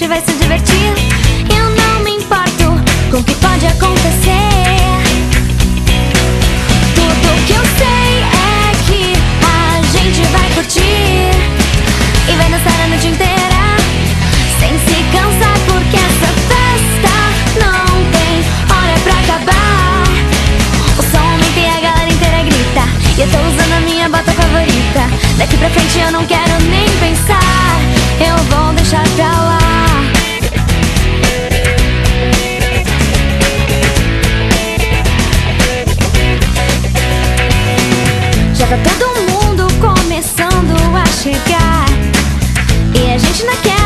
gente vai se divertir. Eu não me importo com o que pode acontecer. Tá todo mundo começando a chegar. E a gente não quer.